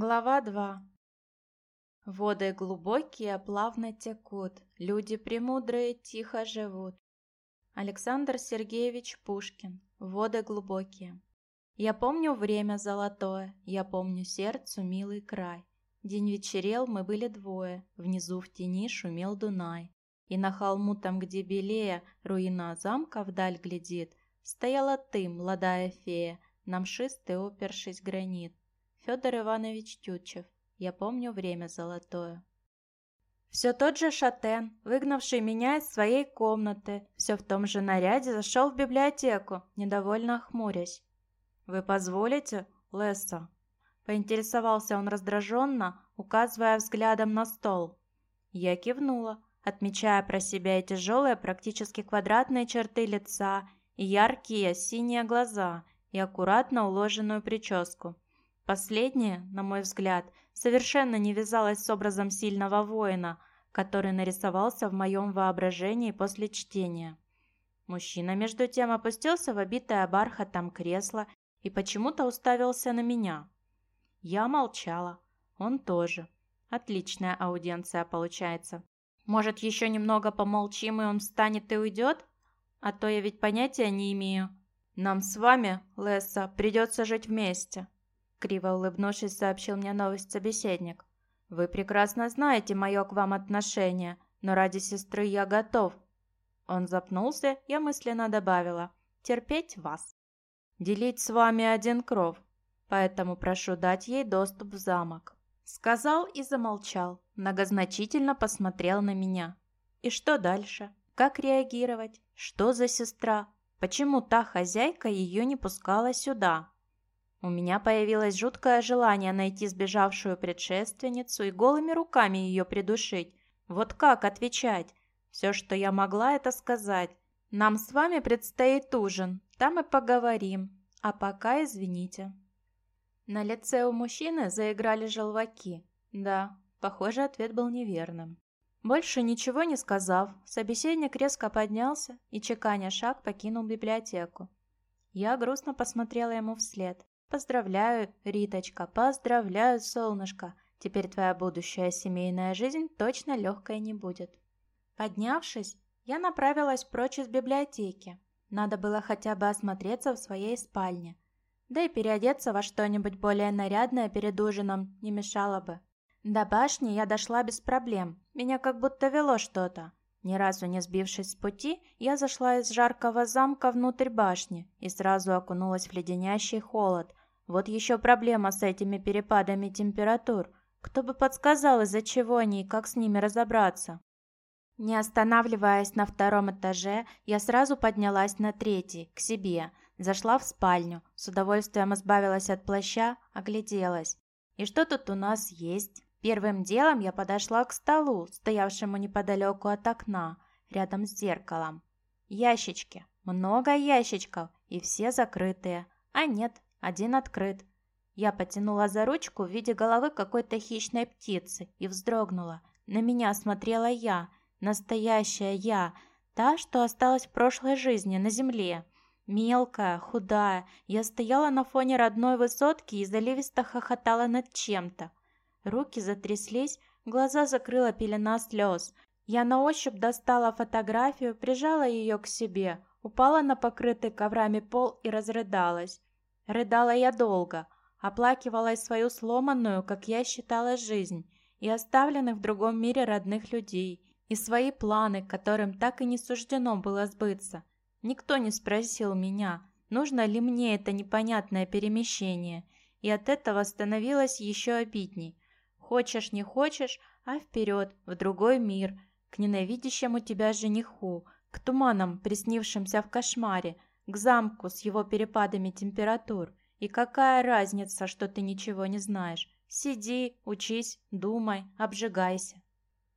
Глава 2 Воды глубокие плавно текут, Люди премудрые тихо живут. Александр Сергеевич Пушкин. Воды глубокие. Я помню время золотое, Я помню сердцу милый край. День вечерел, мы были двое, Внизу в тени шумел Дунай. И на холму там, где белее, Руина замка вдаль глядит, Стояла ты, молодая фея, На мшистый опершись гранит. Федор Иванович Тютчев. Я помню время золотое. Все тот же Шатен, выгнавший меня из своей комнаты, все в том же наряде зашел в библиотеку, недовольно хмурясь. «Вы позволите, Лесса?» Поинтересовался он раздраженно, указывая взглядом на стол. Я кивнула, отмечая про себя и тяжелые, практически квадратные черты лица, и яркие синие глаза, и аккуратно уложенную прическу. Последнее, на мой взгляд, совершенно не вязалось с образом сильного воина, который нарисовался в моем воображении после чтения. Мужчина, между тем, опустился в обитое бархатом кресло и почему-то уставился на меня. Я молчала. Он тоже. Отличная аудиенция получается. Может, еще немного помолчим, и он встанет и уйдет? А то я ведь понятия не имею. Нам с вами, Лесса, придется жить вместе. Криво улыбнувшись, сообщил мне новость собеседник. «Вы прекрасно знаете мое к вам отношение, но ради сестры я готов». Он запнулся, я мысленно добавила. «Терпеть вас. Делить с вами один кров, поэтому прошу дать ей доступ в замок». Сказал и замолчал, многозначительно посмотрел на меня. «И что дальше? Как реагировать? Что за сестра? Почему та хозяйка ее не пускала сюда?» У меня появилось жуткое желание найти сбежавшую предшественницу и голыми руками ее придушить. Вот как отвечать? Все, что я могла, это сказать. Нам с вами предстоит ужин, там и поговорим. А пока извините. На лице у мужчины заиграли желваки. Да, похоже, ответ был неверным. Больше ничего не сказав, собеседник резко поднялся и, чеканя шаг, покинул библиотеку. Я грустно посмотрела ему вслед. Поздравляю, Риточка, поздравляю, солнышко. Теперь твоя будущая семейная жизнь точно легкой не будет. Поднявшись, я направилась прочь из библиотеки. Надо было хотя бы осмотреться в своей спальне. Да и переодеться во что-нибудь более нарядное перед ужином не мешало бы. До башни я дошла без проблем. Меня как будто вело что-то. Ни разу не сбившись с пути, я зашла из жаркого замка внутрь башни и сразу окунулась в леденящий холод, вот еще проблема с этими перепадами температур. Кто бы подсказал, из-за чего они и как с ними разобраться? Не останавливаясь на втором этаже, я сразу поднялась на третий, к себе. Зашла в спальню, с удовольствием избавилась от плаща, огляделась. И что тут у нас есть? Первым делом я подошла к столу, стоявшему неподалеку от окна, рядом с зеркалом. Ящички. Много ящичков, и все закрытые. А нет, один открыт. Я потянула за ручку в виде головы какой-то хищной птицы и вздрогнула. На меня смотрела я, настоящая я, та, что осталась в прошлой жизни на земле. Мелкая, худая, я стояла на фоне родной высотки и заливисто хохотала над чем-то. Руки затряслись, глаза закрыла пелена слез. Я на ощупь достала фотографию, прижала ее к себе, упала на покрытый коврами пол и разрыдалась. Рыдала я долго, оплакивала свою сломанную, как я считала, жизнь и оставленных в другом мире родных людей, и свои планы, которым так и не суждено было сбыться. Никто не спросил меня, нужно ли мне это непонятное перемещение, и от этого становилось еще обидней. Хочешь, не хочешь, а вперед, в другой мир, к ненавидящему тебя жениху, к туманам, приснившимся в кошмаре, к замку с его перепадами температур. И какая разница, что ты ничего не знаешь? Сиди, учись, думай, обжигайся.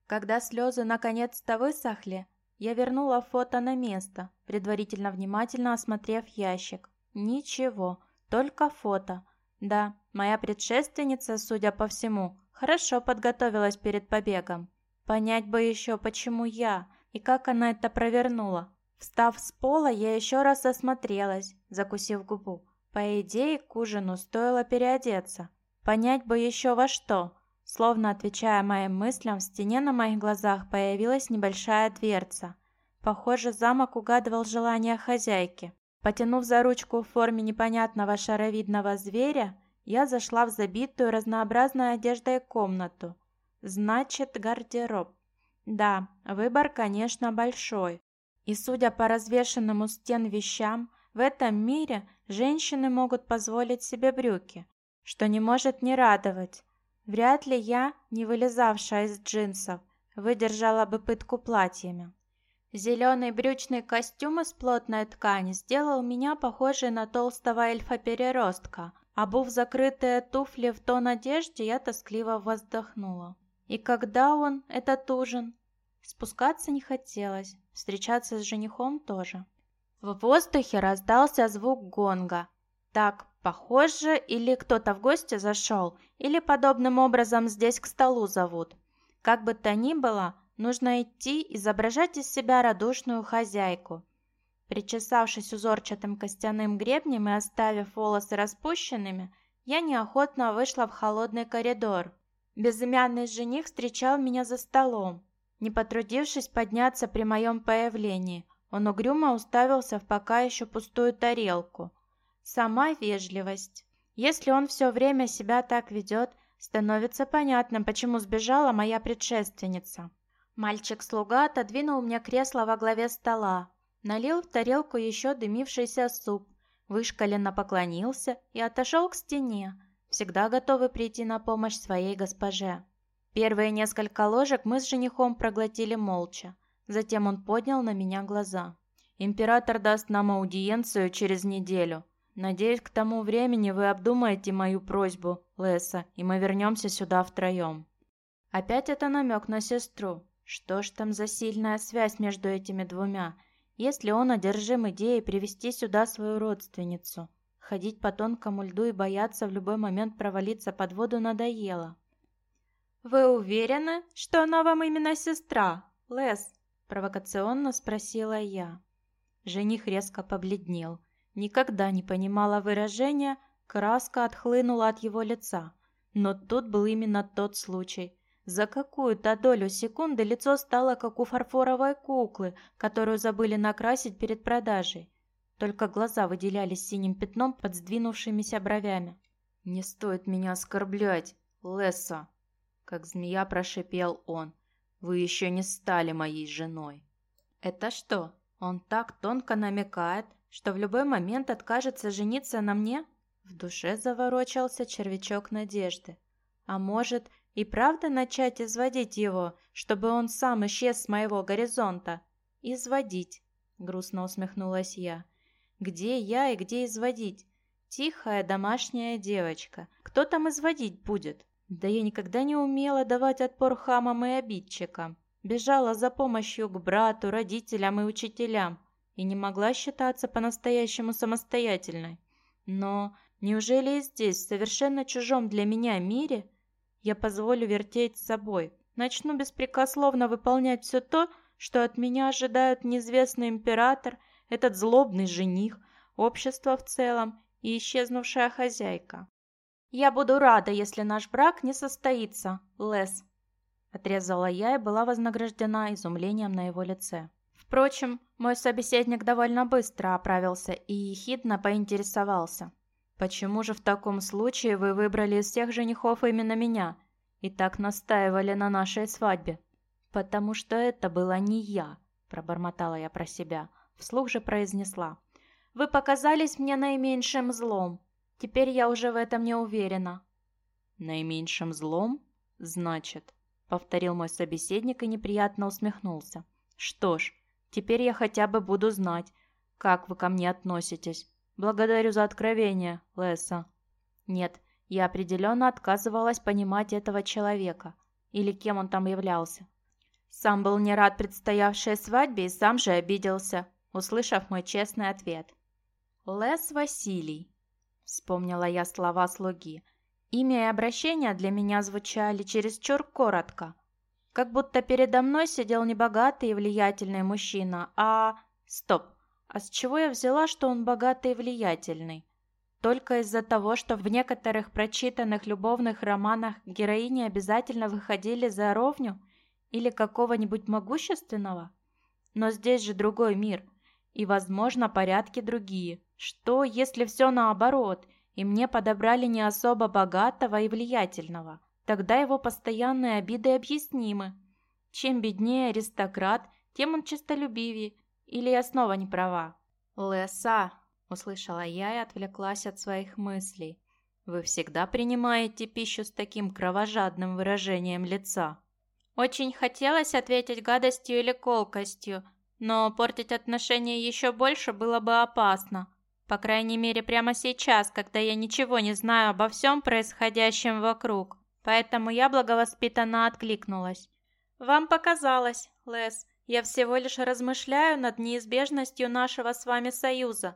Когда слезы наконец-то высохли, я вернула фото на место, предварительно внимательно осмотрев ящик. Ничего, только фото. Да, моя предшественница, судя по всему, хорошо подготовилась перед побегом. Понять бы еще, почему я, и как она это провернула. Встав с пола, я еще раз осмотрелась, закусив губу. По идее, к ужину стоило переодеться. Понять бы еще во что. Словно отвечая моим мыслям, в стене на моих глазах появилась небольшая дверца. Похоже, замок угадывал желания хозяйки. Потянув за ручку в форме непонятного шаровидного зверя, я зашла в забитую разнообразной одеждой комнату. Значит, гардероб. Да, выбор, конечно, большой. И судя по развешенным у стен вещам, в этом мире женщины могут позволить себе брюки, что не может не радовать. Вряд ли я, не вылезавшая из джинсов, выдержала бы пытку платьями. Зеленый брючный костюм из плотной ткани сделал меня похожей на толстого эльфа-переростка. Обув закрытые туфли в тон одежде, я тоскливо вздохнула. И когда он, этот ужин? Спускаться не хотелось, встречаться с женихом тоже. В воздухе раздался звук гонга. Так, похоже, или кто-то в гости зашел, или подобным образом здесь к столу зовут. Как бы то ни было, Нужно идти изображать из себя радушную хозяйку. Причесавшись узорчатым костяным гребнем и оставив волосы распущенными, я неохотно вышла в холодный коридор. Безымянный жених встречал меня за столом, не потрудившись подняться при моем появлении. Он угрюмо уставился в пока еще пустую тарелку. Сама вежливость. Если он все время себя так ведет, становится понятно, почему сбежала моя предшественница. Мальчик-слуга отодвинул мне кресло во главе стола, налил в тарелку еще дымившийся суп, вышкаленно поклонился и отошел к стене, всегда готовый прийти на помощь своей госпоже. Первые несколько ложек мы с женихом проглотили молча, затем он поднял на меня глаза. «Император даст нам аудиенцию через неделю. Надеюсь, к тому времени вы обдумаете мою просьбу, Леса, и мы вернемся сюда втроем». Опять это намек на сестру. Что ж там за сильная связь между этими двумя, если он одержим идеей привести сюда свою родственницу? Ходить по тонкому льду и бояться в любой момент провалиться под воду надоело. «Вы уверены, что она вам именно сестра, Лес?» – провокационно спросила я. Жених резко побледнел. Никогда не понимала выражения, краска отхлынула от его лица. Но тут был именно тот случай – за какую-то долю секунды лицо стало как у фарфоровой куклы, которую забыли накрасить перед продажей. Только глаза выделялись синим пятном под сдвинувшимися бровями. «Не стоит меня оскорблять, Лесса!» Как змея прошипел он. «Вы еще не стали моей женой!» «Это что, он так тонко намекает, что в любой момент откажется жениться на мне?» В душе заворочался червячок надежды. А может, и правда начать изводить его, чтобы он сам исчез с моего горизонта? Изводить, грустно усмехнулась я. Где я и где изводить? Тихая домашняя девочка. Кто там изводить будет? Да я никогда не умела давать отпор хамам и обидчикам. Бежала за помощью к брату, родителям и учителям. И не могла считаться по-настоящему самостоятельной. Но неужели и здесь, в совершенно чужом для меня мире, я позволю вертеть с собой. Начну беспрекословно выполнять все то, что от меня ожидают неизвестный император, этот злобный жених, общество в целом и исчезнувшая хозяйка. «Я буду рада, если наш брак не состоится, Лес», — отрезала я и была вознаграждена изумлением на его лице. Впрочем, мой собеседник довольно быстро оправился и ехидно поинтересовался. Почему же в таком случае вы выбрали из всех женихов именно меня и так настаивали на нашей свадьбе? Потому что это была не я, пробормотала я про себя. Вслух же произнесла. Вы показались мне наименьшим злом. Теперь я уже в этом не уверена. Наименьшим злом? Значит, повторил мой собеседник и неприятно усмехнулся. Что ж, теперь я хотя бы буду знать, как вы ко мне относитесь. Благодарю за откровение, Лесса. Нет, я определенно отказывалась понимать этого человека. Или кем он там являлся. Сам был не рад предстоявшей свадьбе и сам же обиделся, услышав мой честный ответ. «Лес Василий», — вспомнила я слова слуги. Имя и обращение для меня звучали чересчур коротко. Как будто передо мной сидел не богатый и влиятельный мужчина, а... Стоп, а с чего я взяла, что он богатый и влиятельный? только из-за того, что в некоторых прочитанных любовных романах героини обязательно выходили за ровню или какого-нибудь могущественного? Но здесь же другой мир, и, возможно, порядки другие. Что, если все наоборот, и мне подобрали не особо богатого и влиятельного? Тогда его постоянные обиды объяснимы. Чем беднее аристократ, тем он честолюбивее. Или я снова не права? «Леса!» – услышала я и отвлеклась от своих мыслей. «Вы всегда принимаете пищу с таким кровожадным выражением лица?» Очень хотелось ответить гадостью или колкостью, но портить отношения еще больше было бы опасно. По крайней мере, прямо сейчас, когда я ничего не знаю обо всем происходящем вокруг. Поэтому я благовоспитанно откликнулась. «Вам показалось, Лес. Я всего лишь размышляю над неизбежностью нашего с вами союза.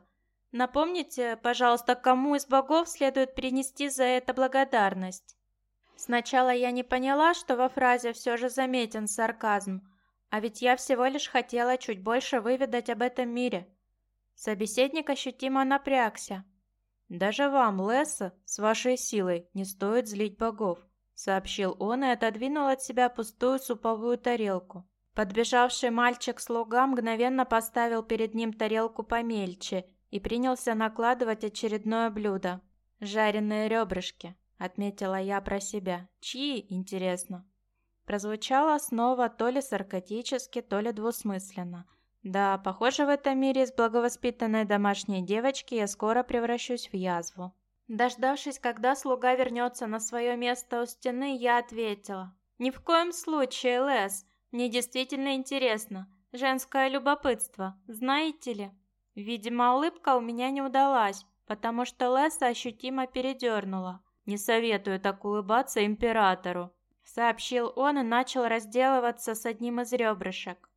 Напомните, пожалуйста, кому из богов следует принести за это благодарность?» Сначала я не поняла, что во фразе все же заметен сарказм, а ведь я всего лишь хотела чуть больше выведать об этом мире. Собеседник ощутимо напрягся. «Даже вам, Лесса, с вашей силой, не стоит злить богов», сообщил он и отодвинул от себя пустую суповую тарелку. Подбежавший мальчик-слуга мгновенно поставил перед ним тарелку помельче и принялся накладывать очередное блюдо. «Жареные ребрышки», — отметила я про себя. «Чьи, интересно?» Прозвучало снова то ли саркатически, то ли двусмысленно. Да, похоже, в этом мире из благовоспитанной домашней девочки я скоро превращусь в язву. Дождавшись, когда слуга вернется на свое место у стены, я ответила. «Ни в коем случае, Лес. Мне действительно интересно. Женское любопытство, знаете ли? Видимо, улыбка у меня не удалась, потому что Леса ощутимо передернула. «Не советую так улыбаться императору», — сообщил он и начал разделываться с одним из ребрышек.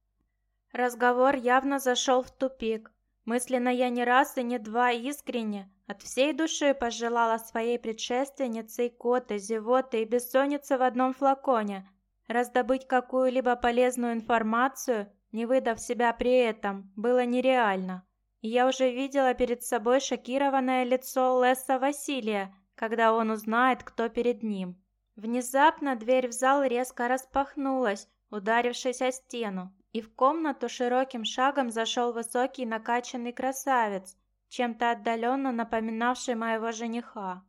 Разговор явно зашел в тупик. Мысленно я не раз и не два искренне, от всей души пожелала своей предшественнице и коты, зевоты и бессонницы в одном флаконе, Раздобыть какую-либо полезную информацию, не выдав себя при этом, было нереально. я уже видела перед собой шокированное лицо Леса Василия, когда он узнает, кто перед ним. Внезапно дверь в зал резко распахнулась, ударившись о стену, и в комнату широким шагом зашел высокий накачанный красавец, чем-то отдаленно напоминавший моего жениха.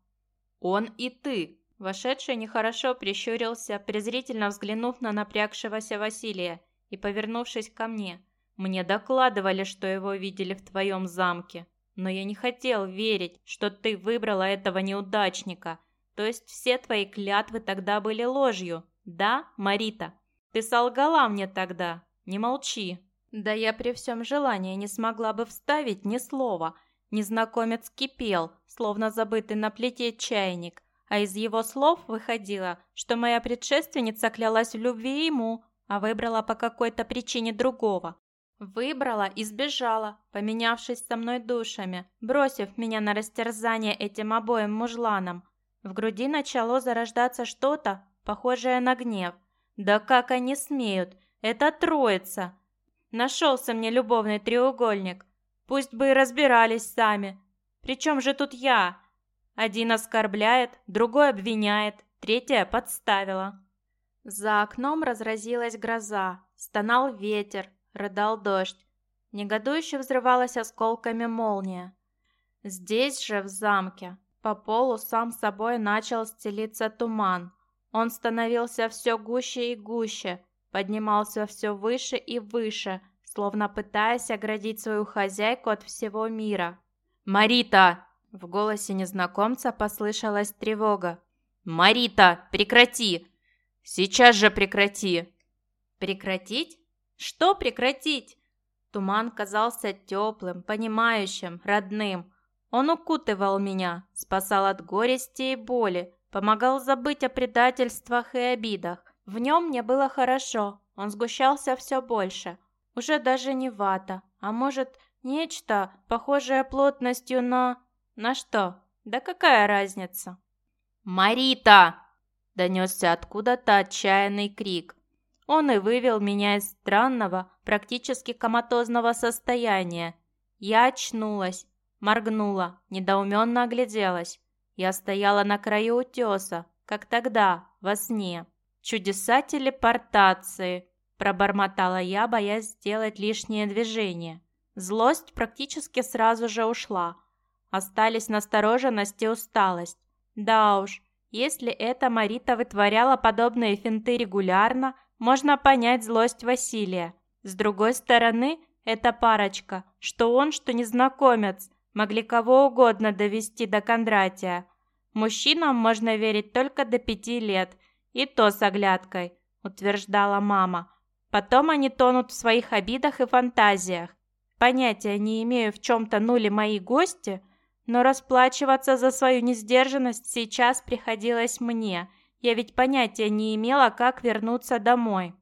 «Он и ты!» Вошедший нехорошо прищурился, презрительно взглянув на напрягшегося Василия и повернувшись ко мне. «Мне докладывали, что его видели в твоем замке, но я не хотел верить, что ты выбрала этого неудачника. То есть все твои клятвы тогда были ложью, да, Марита? Ты солгала мне тогда, не молчи». Да я при всем желании не смогла бы вставить ни слова. Незнакомец кипел, словно забытый на плите чайник – а из его слов выходило, что моя предшественница клялась в любви ему, а выбрала по какой-то причине другого. Выбрала и сбежала, поменявшись со мной душами, бросив меня на растерзание этим обоим мужланам. В груди начало зарождаться что-то, похожее на гнев. Да как они смеют? Это троица! Нашелся мне любовный треугольник. Пусть бы и разбирались сами. Причем же тут я? Один оскорбляет, другой обвиняет, третья подставила. За окном разразилась гроза, стонал ветер, рыдал дождь. Негодующе взрывалась осколками молния. Здесь же, в замке, по полу сам собой начал стелиться туман. Он становился все гуще и гуще, поднимался все выше и выше, словно пытаясь оградить свою хозяйку от всего мира. «Марита!» В голосе незнакомца послышалась тревога. «Марита, прекрати! Сейчас же прекрати!» «Прекратить? Что прекратить?» Туман казался теплым, понимающим, родным. Он укутывал меня, спасал от горести и боли, помогал забыть о предательствах и обидах. В нем мне было хорошо, он сгущался все больше. Уже даже не вата, а может, нечто, похожее плотностью на... На что? Да какая разница? «Марита!» – донесся откуда-то отчаянный крик. Он и вывел меня из странного, практически коматозного состояния. Я очнулась. Моргнула, недоуменно огляделась. Я стояла на краю утеса, как тогда, во сне. «Чудеса телепортации», – пробормотала я, боясь сделать лишнее движение. Злость практически сразу же ушла. Остались настороженность и усталость. Да уж, если эта Марита вытворяла подобные финты регулярно, можно понять злость Василия. С другой стороны, эта парочка, что он, что незнакомец, могли кого угодно довести до Кондратия. Мужчинам можно верить только до пяти лет, и то с оглядкой, утверждала мама. Потом они тонут в своих обидах и фантазиях. Понятия не имею, в чем тонули мои гости, но расплачиваться за свою несдержанность сейчас приходилось мне. Я ведь понятия не имела, как вернуться домой.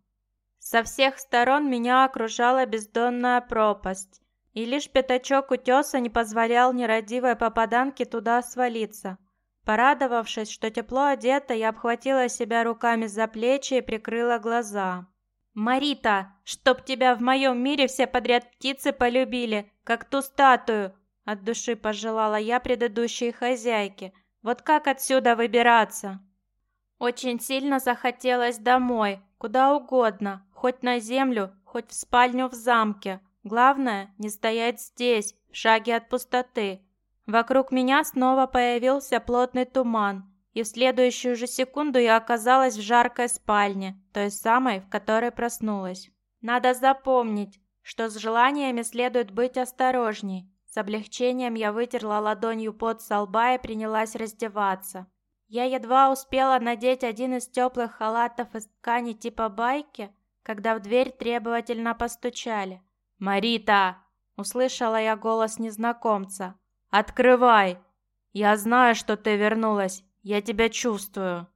Со всех сторон меня окружала бездонная пропасть, и лишь пятачок утеса не позволял нерадивой попаданке туда свалиться. Порадовавшись, что тепло одета, я обхватила себя руками за плечи и прикрыла глаза. «Марита, чтоб тебя в моем мире все подряд птицы полюбили, как ту статую!» От души пожелала я предыдущей хозяйке. «Вот как отсюда выбираться?» Очень сильно захотелось домой, куда угодно, хоть на землю, хоть в спальню в замке. Главное, не стоять здесь, в шаге от пустоты. Вокруг меня снова появился плотный туман, и в следующую же секунду я оказалась в жаркой спальне, той самой, в которой проснулась. Надо запомнить, что с желаниями следует быть осторожней. С облегчением я вытерла ладонью пот со лба и принялась раздеваться. Я едва успела надеть один из теплых халатов из ткани типа байки, когда в дверь требовательно постучали. «Марита!» — услышала я голос незнакомца. «Открывай! Я знаю, что ты вернулась. Я тебя чувствую».